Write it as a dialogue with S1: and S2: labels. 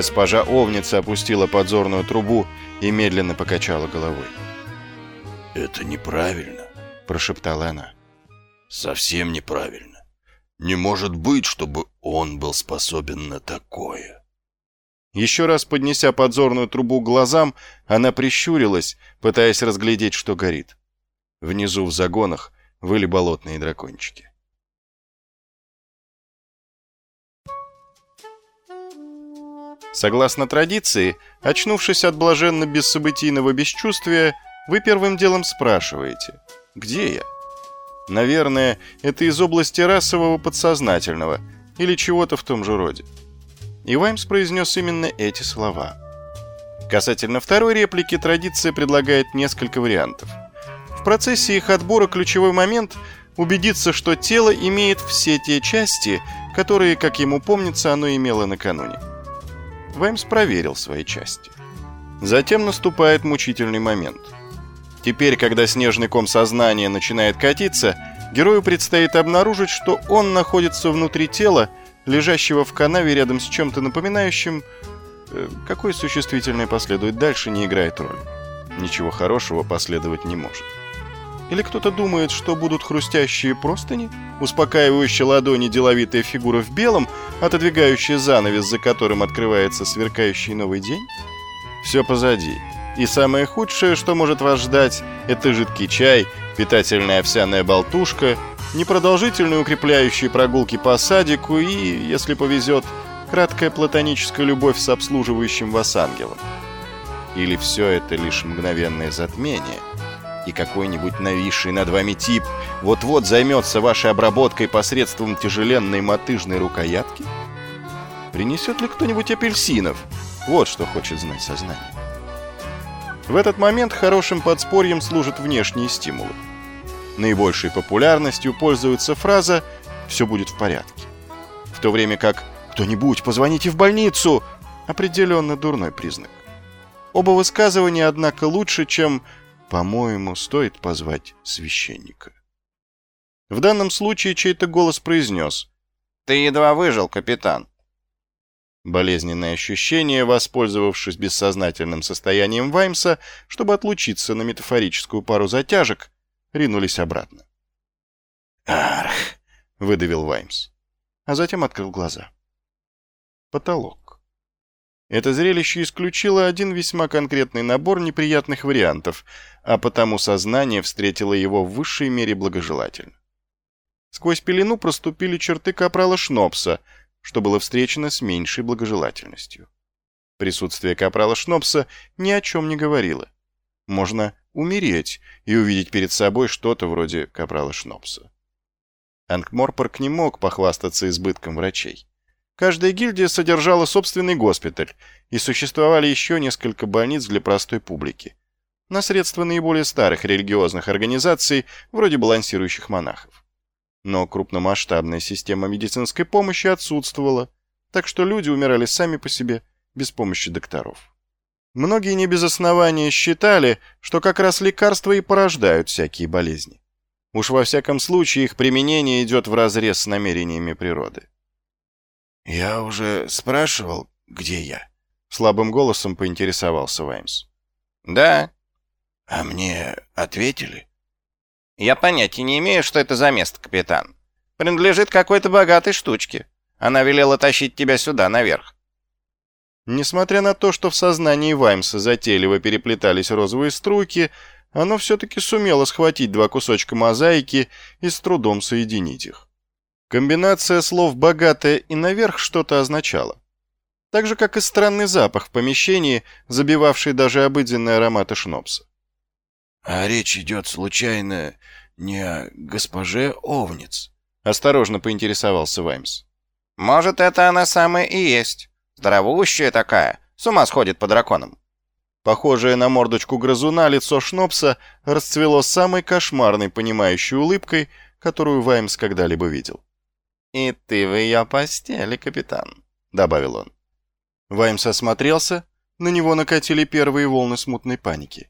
S1: Госпожа Овница опустила подзорную трубу и медленно покачала головой.
S2: «Это неправильно», — прошептала она. «Совсем неправильно. Не может быть, чтобы он был способен на такое».
S1: Еще раз поднеся подзорную трубу к глазам, она прищурилась, пытаясь разглядеть, что горит. Внизу в загонах выли болотные дракончики. Согласно традиции, очнувшись от блаженно-бессобытийного бесчувствия, вы первым делом спрашиваете «Где я?». Наверное, это из области расового подсознательного или чего-то в том же роде. И Ваймс произнес именно эти слова. Касательно второй реплики, традиция предлагает несколько вариантов. В процессе их отбора ключевой момент – убедиться, что тело имеет все те части, которые, как ему помнится, оно имело накануне. Ваймс проверил свои части. Затем наступает мучительный момент. Теперь, когда снежный ком сознания начинает катиться, герою предстоит обнаружить, что он находится внутри тела, лежащего в канаве рядом с чем-то напоминающим... Э, какое существительное последует дальше, не играет роли. Ничего хорошего последовать не может. Или кто-то думает, что будут хрустящие простыни, успокаивающие ладони деловитая фигура в белом, отодвигающая занавес, за которым открывается сверкающий новый день? Все позади. И самое худшее, что может вас ждать, это жидкий чай, питательная овсяная болтушка, непродолжительные укрепляющие прогулки по садику и, если повезет, краткая платоническая любовь с обслуживающим вас ангелом. Или все это лишь мгновенное затмение – и какой-нибудь нависший над вами тип вот-вот займется вашей обработкой посредством тяжеленной мотыжной рукоятки? Принесет ли кто-нибудь апельсинов? Вот что хочет знать сознание. В этот момент хорошим подспорьем служат внешние стимулы. Наибольшей популярностью пользуется фраза «все будет в порядке». В то время как «кто-нибудь, позвоните в больницу» определенно дурной признак. Оба высказывания, однако, лучше, чем по-моему, стоит позвать священника. В данном случае чей-то голос произнес «Ты едва выжил, капитан». Болезненное ощущение, воспользовавшись бессознательным состоянием Ваймса, чтобы отлучиться на метафорическую пару затяжек, ринулись обратно.
S2: «Арх!»
S1: — выдавил Ваймс, а затем открыл глаза. Потолок. Это зрелище исключило один весьма конкретный набор неприятных вариантов, а потому сознание встретило его в высшей мере благожелательно. Сквозь пелену проступили черты капрала Шнопса, что было встречено с меньшей благожелательностью. Присутствие капрала Шнопса ни о чем не говорило. Можно умереть и увидеть перед собой что-то вроде капрала Шнопса. Ангморпорг не мог похвастаться избытком врачей. Каждая гильдия содержала собственный госпиталь, и существовали еще несколько больниц для простой публики. На средства наиболее старых религиозных организаций, вроде балансирующих монахов. Но крупномасштабная система медицинской помощи отсутствовала, так что люди умирали сами по себе, без помощи докторов. Многие не без основания считали, что как раз лекарства и порождают всякие болезни. Уж во всяком случае их применение идет вразрез с намерениями природы.
S2: «Я уже спрашивал, где я?»
S1: Слабым голосом поинтересовался Ваймс.
S3: «Да».
S2: «А мне ответили?»
S3: «Я понятия не имею, что это за место, капитан. Принадлежит какой-то богатой штучке. Она велела тащить тебя сюда, наверх».
S1: Несмотря на то, что в сознании Ваймса затейливо переплетались розовые струйки, оно все-таки сумело схватить два кусочка мозаики и с трудом соединить их. Комбинация слов «богатая» и «наверх» что-то означала. Так же, как и странный запах в помещении, забивавший даже обыденные ароматы шнопса.
S2: «А речь идет, случайно, не о госпоже Овниц?»
S1: — осторожно поинтересовался Ваймс.
S3: «Может, это она самая и есть. Здоровущая такая, с ума сходит по драконам».
S1: Похожее на мордочку грызуна лицо Шнопса расцвело самой кошмарной понимающей улыбкой, которую Ваймс когда-либо видел.
S3: «И ты в ее постели, капитан», — добавил он.
S1: Ваймс осмотрелся, на него накатили первые волны смутной паники.